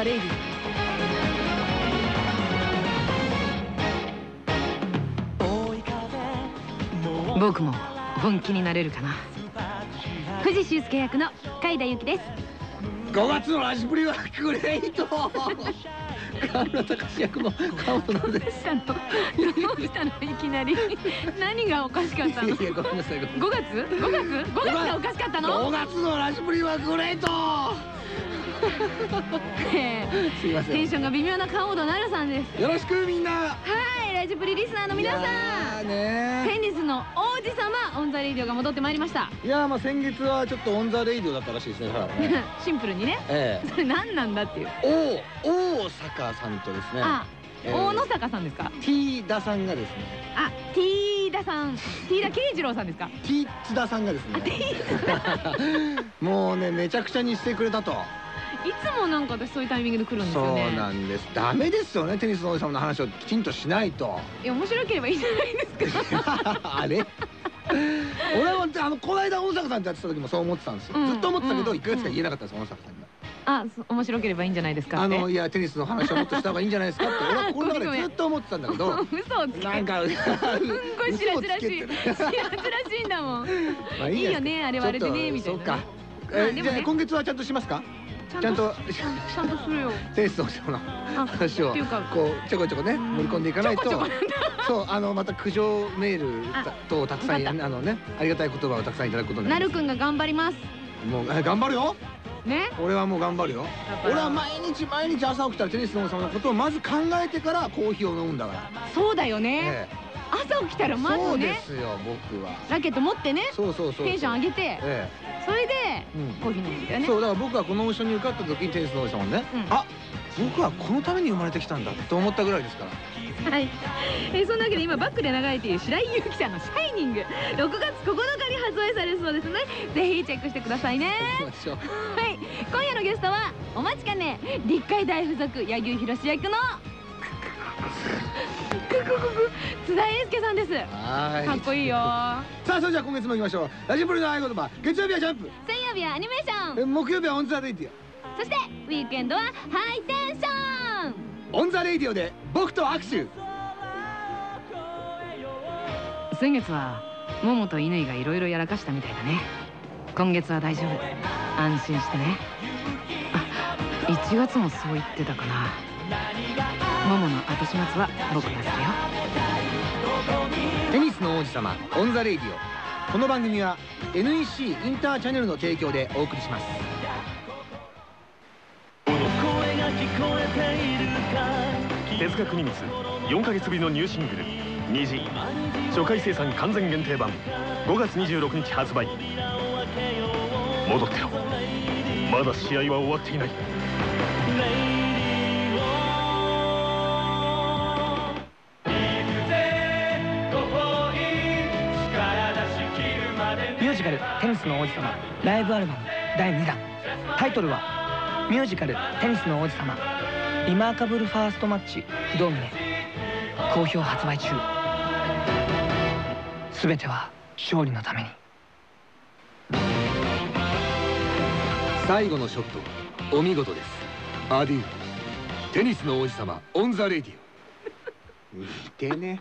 ン・ザ・レイディ僕も本気になれるかな。藤修介役の海田由紀です。5月のラジプリはグレート。河村隆役の川本でどうしたのどうしたのいきなり。何がおかしかったの。いやごめんなさいごめん5月 ?5 月 ?5 月がおかしかった5の月のラジプリはグレート。ええすいません。テンションが微妙な川本奈々さんです。よろしくみんな。はいラジプリリスナーの皆さん。ねテニスの王子様オン・ザ・レイディオが戻ってまいりました。いやーまあ先月はちょっとオン・ザ・レイディオだったらしいですね シンプルにね。えそれ何なんだっていう。え大大阪さんとですね。あ、えー大野坂さんですか？T 田さんがですね。あ、ティーダさん、ティーダ慶次郎さんですか？T 津田さんがですね。もうねめちゃくちゃにしてくれたといつもなんか私そういうタイミングで来るんですそうよねなんです。ダメですよねテニスの王子様の話をきちんとしないと。いや面白ければいいじゃないですか。あれ？俺はあのこの間大阪さんとやってた時もそう思ってたんですよ、うんずっと思ってたけどうん1ヶ月間言えなかったんです大阪さんに。あ、そ面白ければいいんじゃないですか。あってのいやテニスの話をもっとした方がいいんじゃないですかって俺はこの中でずっと思ってたんだけど。嘘をつけなんかすすんごいしらじらしい。しらじらしいんだもん。まあいいよねあれはあれでねみたいなね。そうか。えじゃあ今月はちゃんとしますか？ちゃんとちゃんとするよ。テニスの王子様のあ話をこうちょこちょこね盛り込んでいかないと。そうあのまた苦情メールあとたくさんあのねありがたい言葉をたくさんいただくことになるくんが頑張ります。もうえ頑張るよ。ね。俺はもう頑張るよ。俺は毎日毎日朝起きたらテニスの王様のことをまず考えてからコーヒーを飲むんだから。そうだよね。え朝起きたらえそうでまずねすよ僕は。ラケット持ってねそうそうそうテンション上げてえそれでえうん。コーヒー飲むんだよね。そうだから僕はこのオーションに受かった時にテニスの王子様にね、うん。あ僕はこのために生まれてきたんだと思ったぐらいですから。はい、えーそんなわけで今バックで流れている白井優樹さんの「シャイニング」6月9日に発売されるそうですのでぜひチェックしてくださいね。はい。今夜のゲストはお待ちかね立海大附属柳生博役の津田英介さんです。かっこいいよ。さあそれじゃあ今月も行きましょう。ラジプリの合言葉月曜日はジャンプ水曜日はアニメーション。え木曜日はオンザレイディそしてウィークエンドはハイテンション。オオンザレイディオで僕と握手。先月はモモと乾がいろいろやらかしたみたいだね。今月は大丈夫。安心してね。あ1月もそう言ってたかなモモの後始末は僕がするよ。テニスの王子様オンザレイディオこの番組は NEC インターチャネルの提供でお送りします。手塚国光4ヶ月ぶりのニューシングル「虹」初回生産完全限定版。5月26日発売。戻ってろ。まだ試合は終わっていないミュージカル「テニスの王子様」ライブアルバム第2弾。タイトルは「ミュージカルテニスの王子様。リマーカブルファーストマッチ不動峰」好評発売中。全ては勝利のために。最後のショットお見事です。アデューテニスの王子様オンザレイディオ。似てね。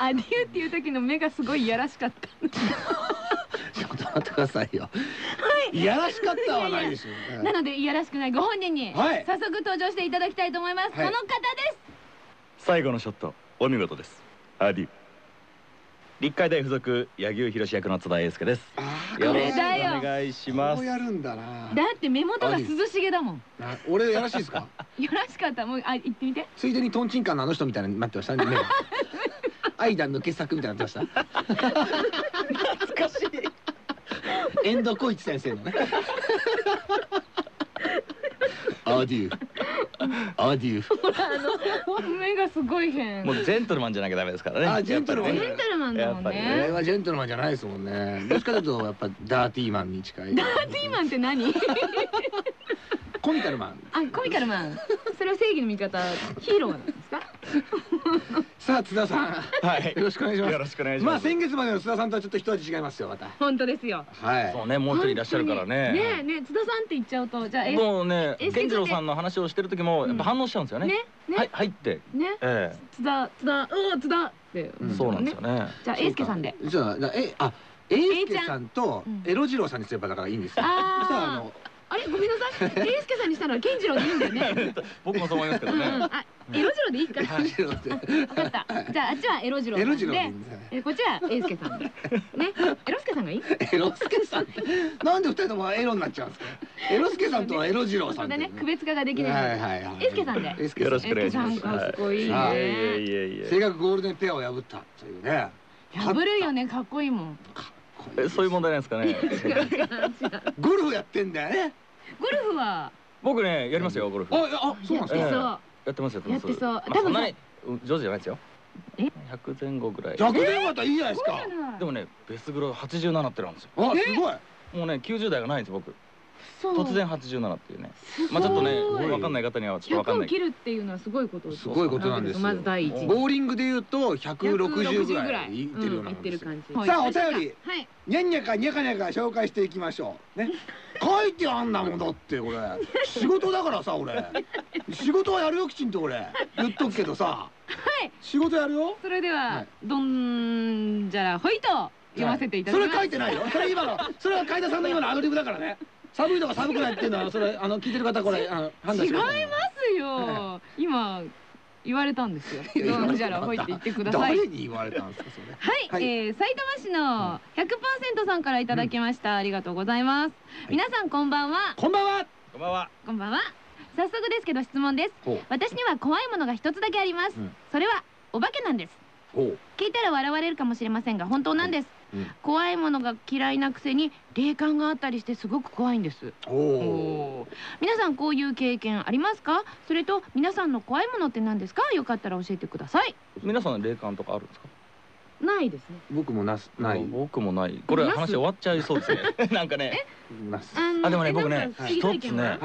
アデューっていう時の目がすごいいやらしかった ちょっと待ってくださいよ。い。やらしかったはないでしょなのでいやらしくないご本人にはい。早速登場していただきたいと思います、はい。この方です。最後のショットお見事です。アデュー立海大附属柳生博役の津田英介です。あーこれだよ。お願いします。こうやるんだな。だって目元が涼しげだもん。な俺やらしいですか？よらしかった。もうあ言ってみて。ついでにトンチンカンのあの人みたいになってましたね間抜け作みたいになってました懐かしい遠藤浩一先生のね。アデュー。アデュー。目がすごい変。もうジェントルマンじゃなきゃダメですからね。あジェントルマン。ジェントルマンだもんやっぱりね。これはジェントルマンじゃないですもんね。どっちかというとやっぱダーティーマンに近い。ダーティーマンって何？コミカルマン。あコミカルマン。それは正義の味方。ヒーローなんですか？さあ津田さん。はい。よろしくお願いします。よろしくお願いします。まあ先月までの津田さんとはちょっと一味違いますよまた。本当ですよ。はい。そうねもう一人いらっしゃるからね。ねえねえ津田さんって言っちゃうとじゃあえもうねえ健次郎さんの話をしてる時もやっぱ反応しちゃうんですよね。ねね。はいはいって。ね。え津田津田おお津田って。そうなんですよね。じゃあ英介さんで。じゃあなえあ英介さんとうん。エロ次郎さんにすればだからいいんですよ。ああのあれごめんなさい。英介さんにしたら健次郎でいいんだよね。僕もそう思いますけどうん。うん。ねあエロ次郎でいいかエ分かった。じゃああっちはエロ次郎エさんで。ロでいいんだよねえこっちは英介さんで。ね？エロ介さんがいい？エロスケさん。なんで二人ともエロになっちゃうんですか？エロスケさんとはエロ次郎さんで。ね。区別化ができない。はいはいはいエスケさんでエスケさん。よろしくお願いします。エスケさんかっこいいはい。いえいねえいえいえ正確ゴールデンペアを破ったというね。破るよね。かっこいいもんえそういう問題なんですかね。違う違う違うゴルフやってんだよね。ゴルフは？僕ねやりますよゴルフ。ああそうなんですか？やってそう。やってますやってます。やってそう。まあ多分なにうん上手じゃないですよ。え？100前後ぐらい。逆でよかったらいいじゃないですか。でもねベースグロ87ってなんですよ。あすごい。もうね90代がないんです僕突然87っていうね。まあちょっとね分かんない方にはちょっと分かん100ない。を切るっていうのはすごいことす。ごいことなんですよ。まず第一。ボーリングで言うと160ぐらい。いってるようなもんですよ感じさあお便り。はい。にゃんにゃかにゃかにゃか紹介していきましょう。ね。書いてあんなもんだってこれ。仕事だからさ俺。仕事はやるよきちんと俺。言っとくけどさ。はい。仕事やるよ。それでははい。どんじゃらほいと読ませていただきます。それ書いてないよ。それ今のそれは海田さんの今のアドリブだからね寒いとか寒くないっていうのはそれあの聞いてる方これあの判断違いますよ。今言われたんですよ。どんじゃらほいって言ってください。誰に言われたんですかそれ。はい、はい。えー、埼玉市の100%さんからいただきました、ありがとうございます、皆さんこんばんは。こんばんは。こんばんは。こんばんは。早速ですけど質問です。私には怖いものが一つだけあります、うん。それはお化けなんです。聞いたら笑われるかもしれませんが本当なんです、うん怖いものが嫌いなくせに霊感があったりしてすごく怖いんです。ほ皆さんこういう経験ありますか？それと皆さんの怖いものって何ですか？よかったら教えてください。皆さん霊感とかあるんですか？ないですね。う僕もなすない。僕もない。これ話終わっちゃいそうですね。なんかね。なす。のあでもねえ僕ね一つね。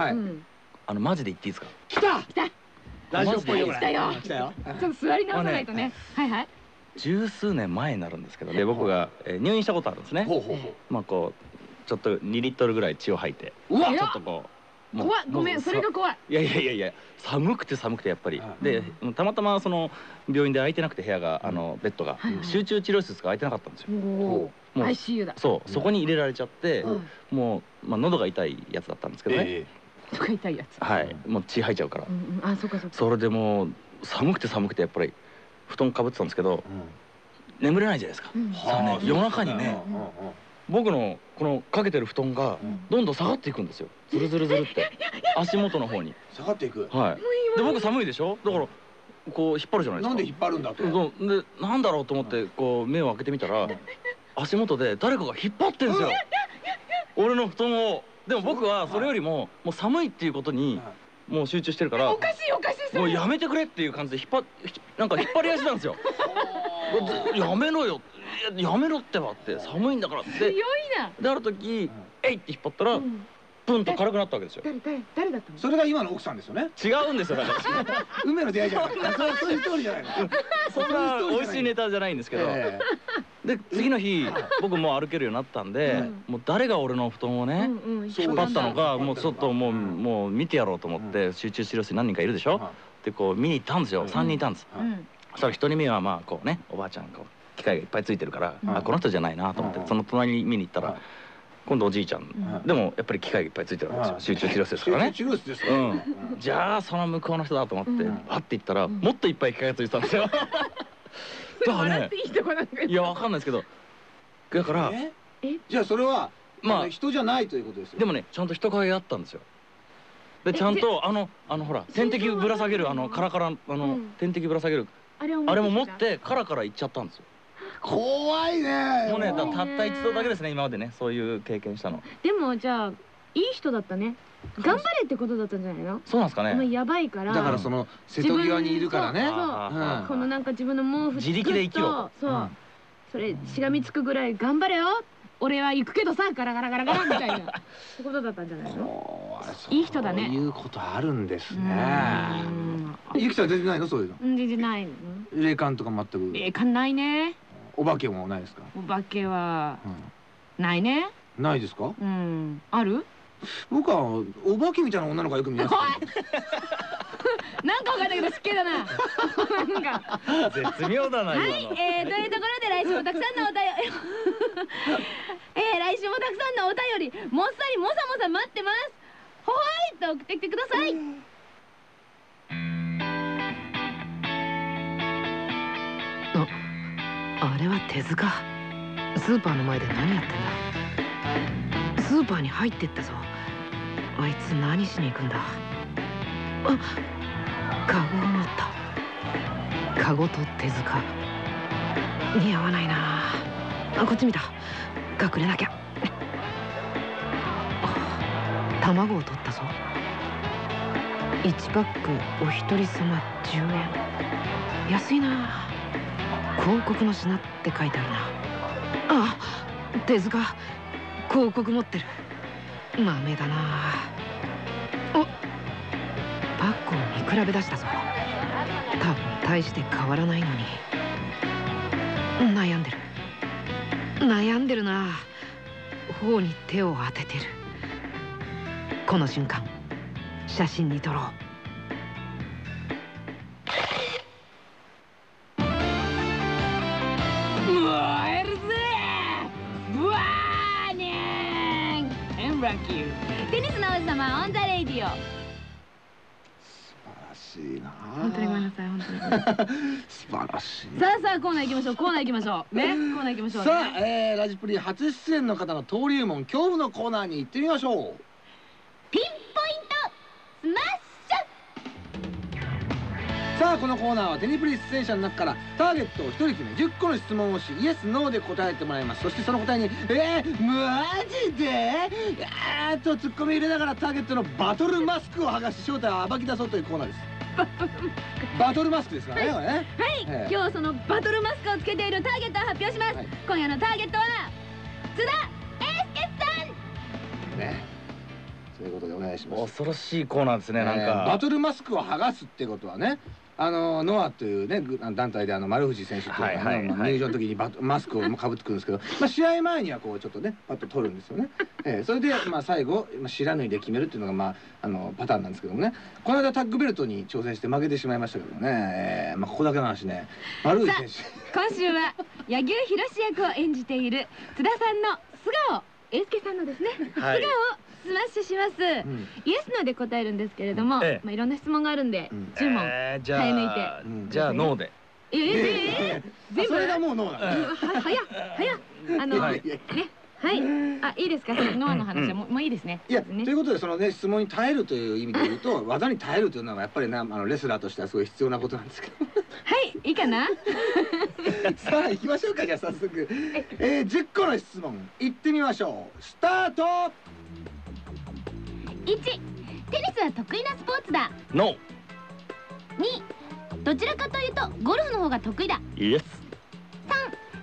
あのマジで言っていいですか？来た！来た！ラジオっぽいよ。これ来たよ。来たよ。ちょっと座り直さないとねはいはい十数年前になるんですけどで僕がえー入院したことあるんですね。ほうほうほまあこうちょっと2リットルぐらい血を吐いて。ううわ。ちょっとこう怖いごめんそれが怖い。いやいやいやいや寒くて寒くてやっぱり。はい。でたまたまその病院で空いてなくて部屋があのベッドが。はいはい。集中治療室が空いてなかったんですよ。おもう ICU だそうそこに入れられちゃってうん。もうまあ喉が痛いやつだったんですけどね。えとか痛いやつ。はいもう血吐いちゃうから。あそっかそっか。それでもう寒くて寒くてやっぱり布団かぶってたんですけどえ眠れないじゃないですか。ね夜中にね僕のこのかけてる布団がうん。どんどん下がっていくんですよ。ズルズルズルって。足元の方に。下がっていく？はい。で僕寒いでしょ？だからこう引っ張るじゃないですか。なんで引っ張るんだと。そう。でなんだろうと思ってこう目を開けてみたら足元で誰かが引っ張ってんですよ。俺の布団を。でも僕はそれよりももう寒いっていうことにもう集中してるからおかしいおかしいそれ。もうやめてくれっていう感じで引っ張ひ なんか引っ張り足なんですよ。でやめろよ。いややめろってばって寒いんだからっ強いてな。である時えいって引っ張ったらうん。プンと軽くなったわけですよ。誰誰誰だったのそれが今の奥さんですよね。違うんですよだから。運命の出会いじゃなくてそうそういうストーリーじゃないの。そんな美味しいネタじゃないんですけど、えで次の日僕もう歩けるようになったんで、うん。もう誰が俺の布団をね、うんうんそう引っ張ったのかうんもうちょっともうもう見てやろうと思って集中治療室に何人かいるでしょ、はでこう見に行ったんですよ、うん。3人いたんです、うん。そしたら1人目はまあこうねおばあちゃんこう機械がいっぱいついてるから、うん。あこの人じゃないなと思って、うん。その隣に見に行ったら、はい今度おじいちゃん、ん。でもやっぱり機械がいっぱいついてるわけですよ、はい集中治療室ですからね。集中治療室ですからうん。じゃあその向こうの人だと思って、うん。パッて行ったら、うん。もっといっぱい機械がついてたんですよ それ笑っていいとこなんかいやわかんないですけど。だからえ？え？じゃあそれはまあ人じゃないということですよ。でもねちゃんと人影あったんですよ。でちゃんとあのあのほら点滴ぶら下げるあのカラカラあの、うん。点滴ぶら下げるあれも持ってカラカラ行っちゃったんですよ。怖いね。もうねたった一度だけですね今までねそういう経験したの。でもじゃあいい人だったね頑張れってことだったんじゃないの？そうなんですかね。もうやばいから。だからその瀬戸際にいるからね。そうこのなんか自分の毛布自力で生きろ。そう、うん。それしがみつくぐらい頑張れよ。俺は行くけどさガラガラガラガラみたいな。そういうことだったんじゃないの？いい人だね。そういうことあるんですうねん。ゆきちゃん全然ないの？そういうの。うん全然ないの。霊感とか全く？えかんないね。お化けもないですか、お化けはうないね。ん、ないですか？うん。ある？僕はお化けみたいな女の子がよく見ます。なんかわかんないけど失敬だな。なんか。絶妙だな今の。はい、えー、というところで来週もたくさんのお便り えー、来週もたくさんのお便り。もっさりもさもさ待ってます。ほほいっと送ってきてください。あれは手塚。スーパーの前で何やってんだ。スーパーに入ってったぞあいつ何しに行くんだ?あカゴを持った。カゴと手塚。似合わないな。あこっち見た。隠れなきゃ。卵を取ったぞ。1パックお一人様10円。安いな。広告の品って書いてあるな。あ手塚。広告持ってる。豆だな。おパックを見比べ出したぞ。多分大して変わらないのに。悩んでる。悩んでるな。頬に手を当ててる。この瞬間写真に撮ろう。エンラキューテニスの王子様オンザレイディオ素晴らしいな。本当にごめんなさい本当に。素晴らしい。さあさあコーナー行きましょうコーナー行きましょう。ね。コーナー行きましょう、ね、さあ、えー、ラジプリ初出演の方の登竜門恐怖のコーナーに行ってみましょうさあこのコーナーはテニプリ出演者の中からターゲットを一人決め10個の質問をしイエスノーで答えてもらいます。そしてその答えに「えー、マジで?」あーっとツッコミ入れながらターゲットのバトルマスクを剥がし正体を暴き出そうというコーナーです。バトルマスク。ですからねはい、ええ。今日はそのバトルマスクをつけているターゲットを発表します、はい。今夜のターゲットは津田英介さん。ね。そういうことでお願いします。恐ろしいコーナーですねなんえーバかトルマスクを剥がすってことはねあのノアというねぐ団体であの丸藤選手っていうのが、はいはいはいまあ入場の時にバトマスクをかぶってくるんですけど、まあ、試合前にはこうちょっとねパッと取るんですよね、えーそれで、まあ、最後、まあ、白縫いで決めるっていうのが、まあ、あのパターンなんですけどもね。この間タッグベルトに挑戦して負けてしまいましたけどね、えーまあ、ここだけの話ね。丸藤選手。今週は柳生博役を演じている津田さんの素顔。英佑さんのですね、はい。素顔をスマッシュします、うん。イエスノーで答えるんですけれども、ええ。まあいろんな質問があるんで、うん。10問、えーじゃ早抜いあうん。じゃあノーで。ええええ全部それがもうノーなんだは早っ早っあの、はいねはいあいいですかノアの話はもう,、もういいですねいや、ねということでそのね質問に耐えるという意味で言うと技に耐えるというのはやっぱりねあのレスラーとしてはすごい必要なことなんですけどはいいいかなさあ行きましょうかじゃあ早速、えー、10個の質問行ってみましょうスタート1テニスは得意なスポーツだ。ノ2どちらかというとゴルフの方が得意だ。ーイエス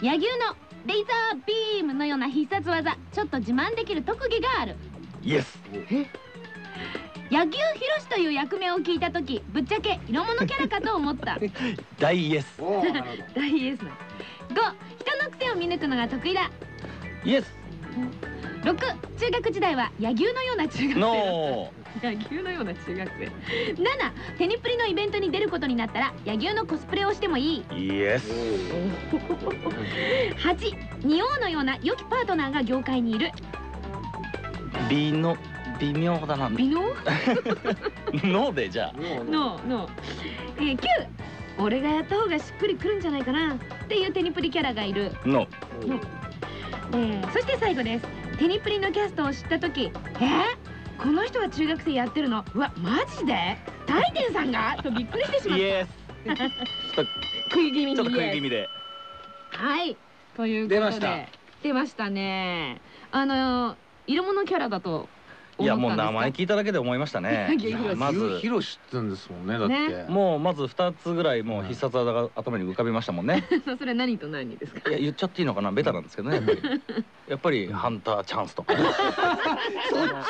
野球のレイザービームのような必殺技。ちょっと自慢できる特技がある。イエス野球広しという役目を聞いた時ぶっちゃけ色物キャラかと思った。大イエス大イエスな5人の癖を見抜くのが得意だ。イエス6中学時代は野球のような中学生だノ野球のような中学生。7テニプリのイベントに出ることになったら野球のコスプレをしてもいい。ーイエス8仁王のような良きパートナーが業界にいる。美の微妙だな。美能ノーでじゃあ。のの、えー、9俺がやった方がしっくりくるんじゃないかなっていうテニプリキャラがいる、ノえー、そして最後ですテニプリのキャストを知った時え？ー、この人が中学生やってるの？うわマジで？大天さんが？とびっくりしてしまった。ーイエス。ちょっ食い気味に。とちょっと食い気味で。はい。ということで。出ました。出ましたね。あの色物キャラだといやもう名前聞いただけで思いましたね。まず。ヒロシってんですもんねだって。もうまず2つぐらいもう必殺技が頭に浮かびましたもんね。か それ何と何ですか？いや言っちゃっていいのかな？ベタなんですけどねやっぱり。やっぱりハンターチャンスとか。そっ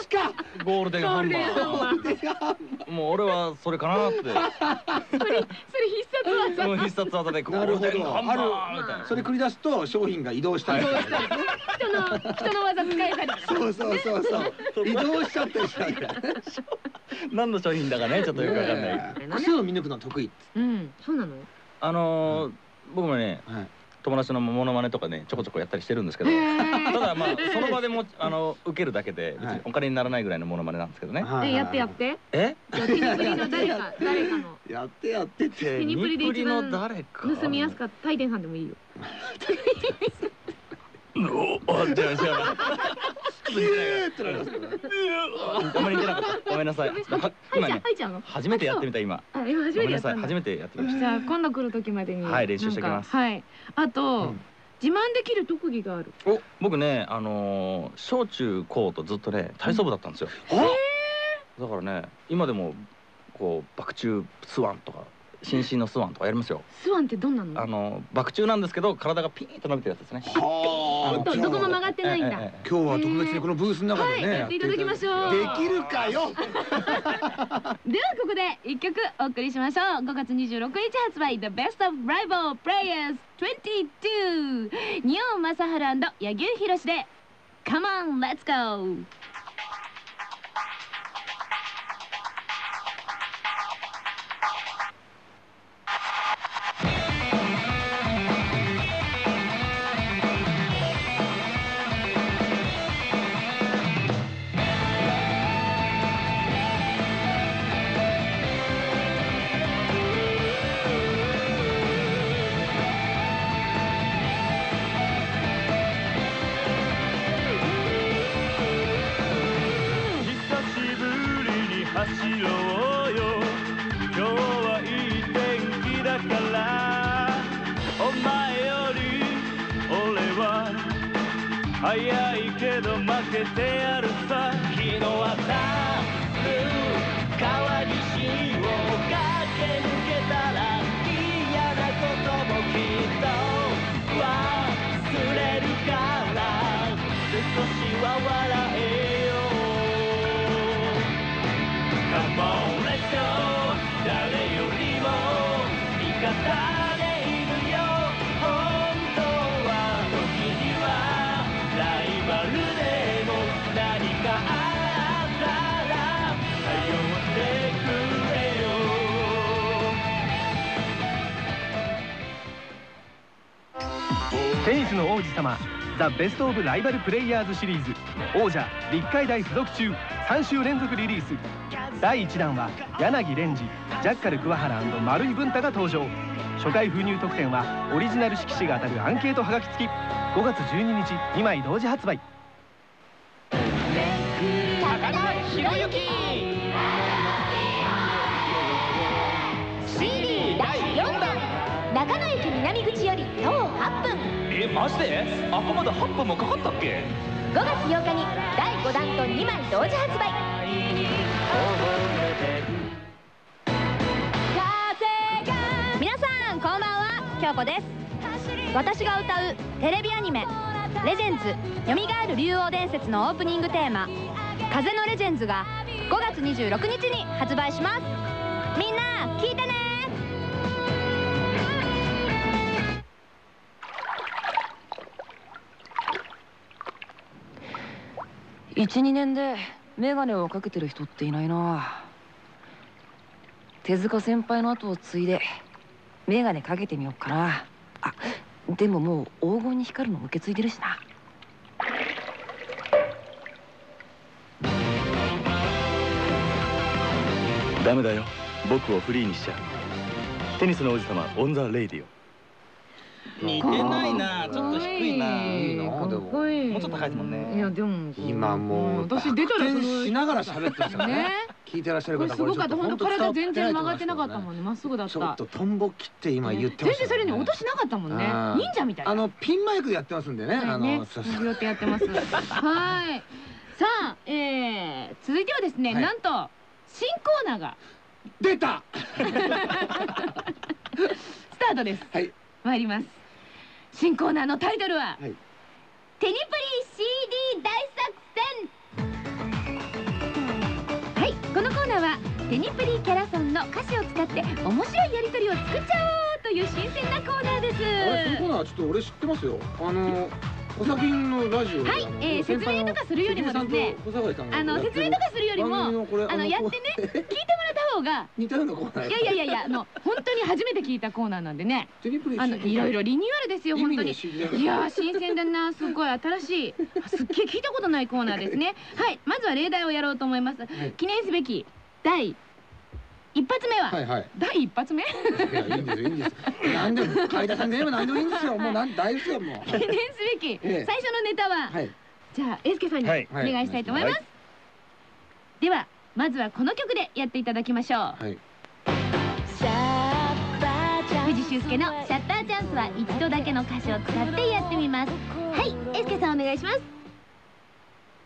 ちか。ゴールデンハンマー。もう俺はそれかなって。それそれ必殺技。もう必殺技でゴールデンハンマーみたいな。それ繰り出すと商品が移動したり人の人の技使えたりとか。そうそうそうそう。移動しちゃったりしたんだ何の商品だかねちょっとよくわかんない。ねえ。癖を見抜くの得意うん。そうなの？あのー僕もねはい。友達のモノマネとかねちょこちょこやったりしてるんですけど。ただまあその場でもあの受けるだけで別にお金にならないぐらいのモノマネなんですけどね。はいえやってやって？え？じゃあテニプリの誰か誰かの。やってやって。ってテニプリで一番の誰か。盗みやすかった大天さんでもいいよ。お あ違う違うキューってなりますからね。あんまり似てなかった。ごめんなさい。今ね初めてやってみた今。あ今初ごめんなさい。めてやった初めてやってみましじゃあ今度来る時までに。はい練習してきます。あと、うん。自慢できる特技がある？た僕ねあのー小中高とずっとね体操部だったんですよ。だからね今でもこうバク宙スワンとか新進のスワンとかやりますよ。スワンってどんなの？あのバク宙なんですけど体がピーンと伸びてるやつですね。はあ。どどこも曲がってないんだ、今日は特別にこのブースの中でね、はいやっていただきましょう。できるかよ。ではここで一曲お送りしましょう。5月26日発売 The Best of Rival Players 22日本正治柳生博で Come on let's go 早いけど負けてやるさ。昨日はテニスの王子様ザ・ベスト・オブ・ライバル・プレイヤーズシリーズ。王者立海大附属中3週連続リリース。第1弾は柳蓮司ジャッカル桑原丸井文太が登場。初回封入特典はオリジナル色紙が当たるアンケートはがき付き。5月12日2枚同時発売。高田博之。CD 第4弾。中野駅南口より徒歩8分えマジで？あこまで8分もかかったっけ？5月8日に第5弾と2枚同時発売。皆さんこんばんは。京子です。私が歌うテレビアニメ「レジェンズよみがえる竜王伝説」のオープニングテーマ「風のレジェンズ」が5月26日に発売します。みんな聞いてね12年で眼鏡をかけてる人っていないな。手塚先輩の後を継いで眼鏡かけてみようかな。あでももう黄金に光るの受け継いでるしな。ダメだよ。僕をフリーにしちゃテニスの王子様 On the Radio似てないな。ちょっと低いな。いいなかっこいい。もうちょっと高いですもんね。いやでも。今もう私出たらしのながら喋ってましたね？ね聞いてらっしゃる方これすごかった。本当体全然曲がってなかったんもんね。まっすぐだっちょったとトンボ切って今言ってました全然それに落としなかったもんね。忍者みたいな。あのピンマイクでやってますんでね。あのそうビオってやってます。はい。さあ、えー、続いてはですね、はい。なんと新コーナーが。出た。スタートです。はい。参ります新コーナーのタイトルは、はい。テニプリ CD 大作戦。はいこのコーナーはテニプリキャラソンの歌詞を使って面白いやり取りを作っちゃおうという新鮮なコーナーです。あれコーナーちょっと俺知ってますよ。あのおさきんのラジオではいえー説明とかするよりもですね。あの説明とかするよりもあのやってね聞いてもらった方が。似たようなコーナーいやいやいやいやあの本当に初めて聞いたコーナーなんでね。あのいろいろリニューアルですよ本当に。いやー新鮮だなすごい新しいあすっげえ聞いたことないコーナーですね。はいまずは例題をやろうと思います、い。記念すべき第一発目は、はいはい。第一発目？いやいいんですよいいんです。なんでも海田さんで言えば何でもいいんですよ。もうなん大丈夫ですよもう。記念すべき、ええ。最初のネタは、はい。じゃあエスケさんにおはい。願いしたいと思います、ではまずはこの曲でやっていただきましょう。はい。藤修介のシャッターチャンスは一度だけの歌詞を使ってやってみます。はいエスケさんお願いします。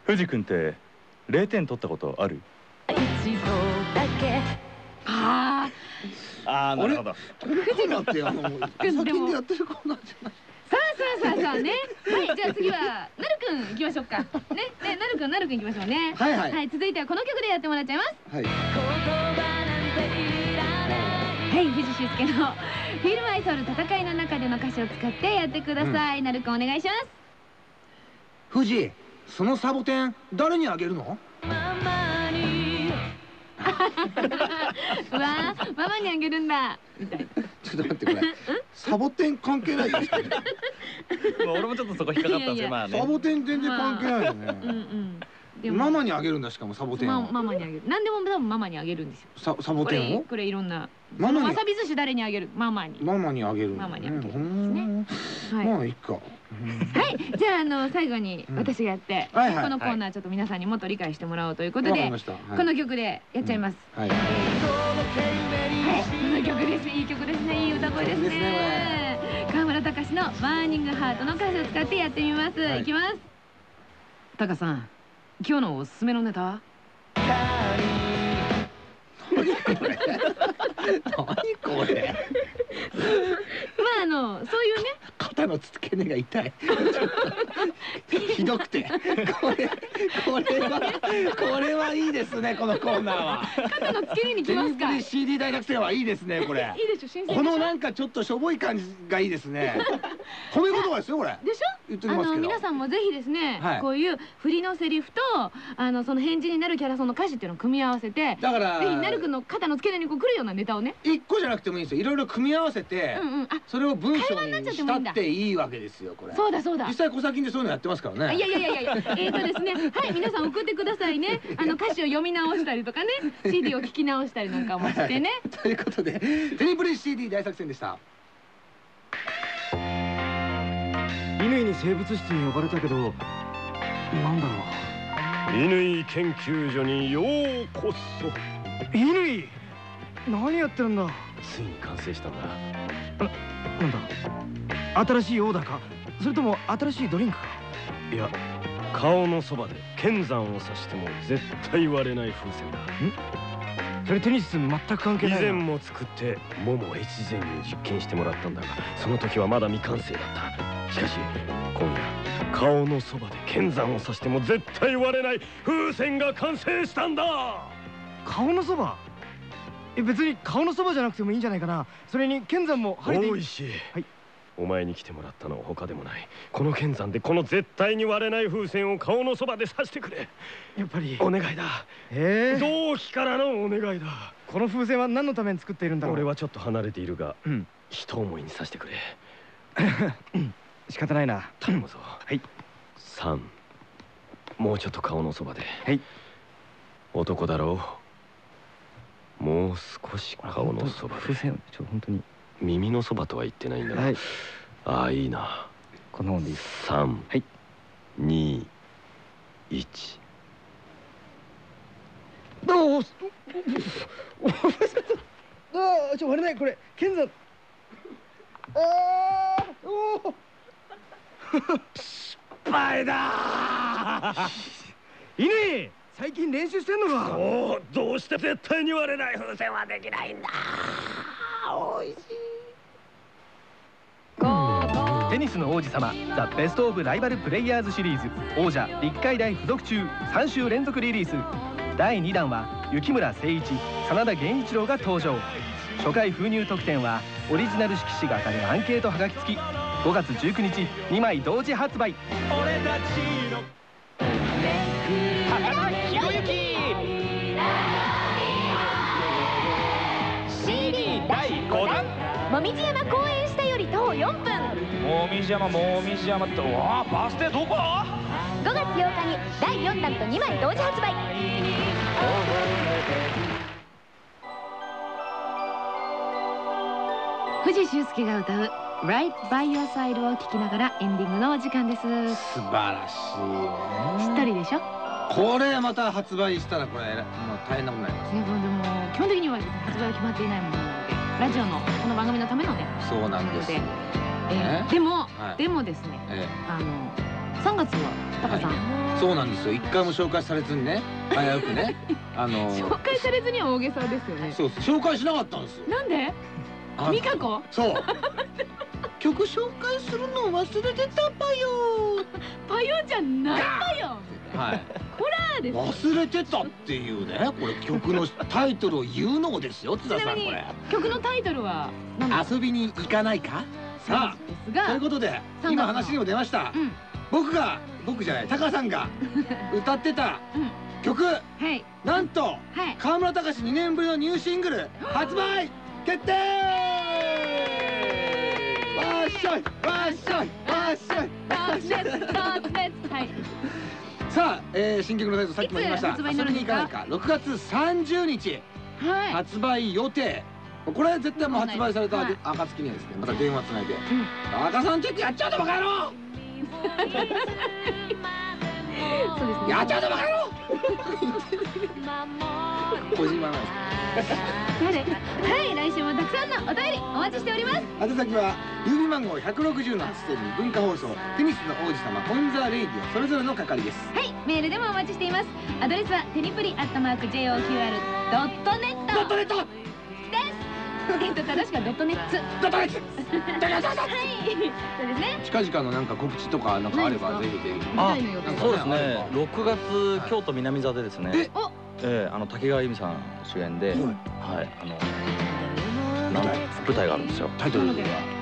藤君って0点取ったことある？一度だけあああなるほど。でやってるコーナーじゃない？さあさあさあさあね。はいじゃあ次はなるくん行きましょうか。ね。ねなるくんなるくん行きましょうね。はいはい。はい続いてはこの曲でやってもらっちゃいます。はい。はい。藤修介のフィルムアイソール戦いの中での歌詞を使ってやってください、なるくんお願いします。富士そのサボテン誰にあげるの？う わーママにあげるんだ。みたいちょっと待ってこれサボテン関係ないよ 俺もちょっとそこ引っかかったんですよまあね。サボテン全然関係ないようんうねん。でも。ママにあげるんだしかもサボテンまをママにあげる。何でも多分ママにあげるんですよ。ササボこテンを？れこれいろんな。ママに？わさび寿司誰にあげる？ママに。ママにあげる。んだママにあげるうーんはい、まあいいかはい、じゃああの最後にうん。私がやって、このコーナーちょっと皆さんにもっと理解してもらおうということで、この曲でやっちゃいます、はい。はい、この曲です。いい曲ですね。いい歌声ですね。ね川村隆の「バーニングハート」の歌詞を使ってやってみます、はい。い、きます。タカさん今日のおすすめのネタは？何これ。まああのそういうね。肩の付け根が痛い。ひどくて。これこれはこれはいいですねこのコーナーは。肩の付け根にきますか。CD 大学生はいいですねこれ。でしょ新鮮でしょ。このなんかちょっとしょぼい感じがいいですね褒め言葉ですよこれ。でしょ？言ってあのますけど。皆さんもぜひですね、はい。こういう振りのセリフとあのその返事になるキャラソンの歌詞っていうのを組み合わせてだからぜひなるくんの肩の付け根にこう来るようなネタをね。一個じゃなくてもいいんですよ。いろいろ組み合わせて、うんうん。あそれを文章にしたっていいわけですよこれ。そうだそうだ。実際小先でそういうのやってますからね。いやいやいやいやいや。えーとですね。はい皆さん送ってくださいね。あの歌詞を読み直したりとかね。CD を聞き直したりなんかもしてね。ということでテニプリ CD 大作戦でした乾に生物室に呼ばれたけどなんだろ乾研究所にようこそ。う乾？何やってるんだ？ついに完成したんだ。なんだ？新しいオーダーか？それとも新しいドリンクか？いや顔のそばで剣山を刺しても絶対割れない風船だ。それテニス全く関係以ないな。前も作って桃越前に実験してもらったんだがその時はまだ未完成だったしかし今夜顔のそばで剣山を刺しても絶対割れない風船が完成したんだ。顔のそば？え別に顔のそばじゃなくてもいいんじゃないかな。それに剣山も晴れて大石、はい。お前に来てもらったのは他でもない。この剣山でこの絶対に割れない風船を顔のそばで刺してくれ。やっぱり。お願いだ。ええ同期からのお願いだ。この風船は何のために作っているんだろう。俺はちょっと離れているがうん。一思いにさせてくれ 仕方ないな。頼むぞ。はい。3もうちょっと顔のそばで。はい。男だろう。もう少し顔のそばで。風船ちょ本当に。耳のそばとは言ってないんだが、はい。ああいいな。こんなもんでいいです。3はい。2 1どうああ ちょ割れないこれ。剣山ああおお失敗だ。いね最近練習してんのか？おおどうして絶対に割れない風船はできないんだ。おいしい。テニスの王子様ザ・ベスト・オブ・ライバル・プレイヤーズシリーズ王者立海大附属中3週連続リリース。第2弾は雪村誠一真田源一郎が登場。初回封入特典はオリジナル色紙が当たるアンケートはがき付き5月19日2枚同時発売。もみじ山公園下より徒歩4分。もみじ山もみじ山ってわあバス停どこ？5月8日に第4弾と2枚同時発売。藤修介が歌う「Right by Your Side」を聴きながらエンディングのお時間です。素晴らしいね。しっとりでしょ？これまた発売したらこれもう大変なことになります。ねでも基本的には発売は決まっていないものなのでラジオのこの番組のためのねそうなんです。ねーで。も、はい。でもですねえあの3月はタカさん、えそうなんですよ。一回も紹介されずにね危うくね あの紹介されずには大げさですよね。そう紹介しなかったんですよ。なんで？あ美香子そう曲紹介するの忘れてたぱよパヨ じゃないパヨはい。ホラーです。忘れてたっていうねこれ曲のタイトルを言うのですよ津田さんこれ。曲のタイトルは遊びに行かないか？さあということで3月の今話にも出ました。うん。僕が僕じゃないタカさんが 歌ってたうん。曲。はい。なんとはい。河村隆2年ぶりのニューシングル発売決定わっしょいわっしょいわっしょいはい。さあ、えー新曲のタイトルさっきも言いました。遊びに行か？ないか6月30日はい。発売予定。これ絶対もう発売されたはい。暁にはですね。また電話つないで。ん「赤さんチェックやっちゃうとバカ野郎。そうですね。やっちゃうとバカ野郎!」小島なんです誰はい来週もたくさんのお便りお待ちしております。宛先は郵便番号160のステに文化放送テニスの王子様 On the Radio それぞれの係です。はいメールでもお待ちしています。アドレスはテニプリアットマーク JOQR ドットネット。ドットネット！ですえっと正しくはドットネッツ。ドットネットはい。そうですね。近々のなんか告知とかなんかあればぜひぜひ。あそうですね。6月京都南座でですね。え？おええあの滝川由美さん主演で、はい。はい、あの舞台があるんですよ。タイトルは？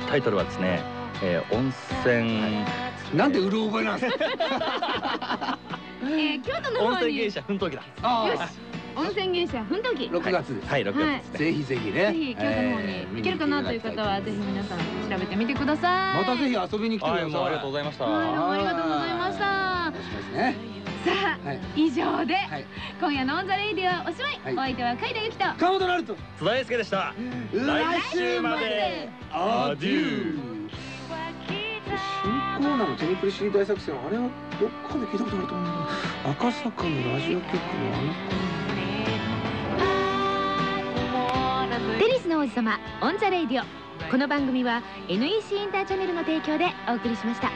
タイトルはですね、えー、温泉。なんでうる覚えなんですか？えー京都の方に。よし温泉芸者奮闘記だ。あ温泉芸者奮闘記あ6月です。はい6月ですね、ぜひぜひね。ぜひ京都の方に行けるかなという方はぜひ皆さん調べてみてください。またぜひ遊びに来てください。ありがとうございました、はいどうもありがとうございました。さあはい以上ではい。今夜の On the Radio はおしまい。はい。お相手は甲斐田ゆきと。川本成。津田英佑でした。来週まで。アデュー。新コーナーのテニプリ CD 大作戦あれはどっかで聞いたことあると思うんだけど。赤坂のラジオ局のあのテニスの王子様 On the Radio。この番組は NEC インターチャネルの提供でお送りしました。